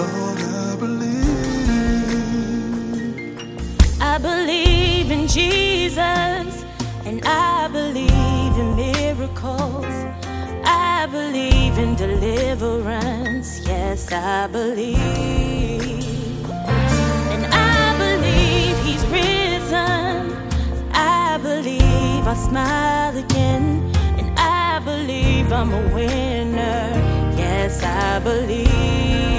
Lord, I believe. I believe in Jesus, and I believe in miracles. I believe in deliverance. Yes, I believe. And I believe He's risen. I believe I smile again. I believe I'm a winner. Yes, I believe.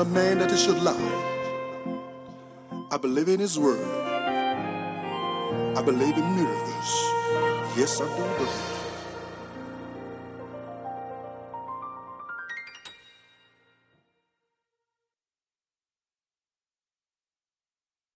A man that he should lie. I believe in his word. I believe in miracles. Yes, I do believe.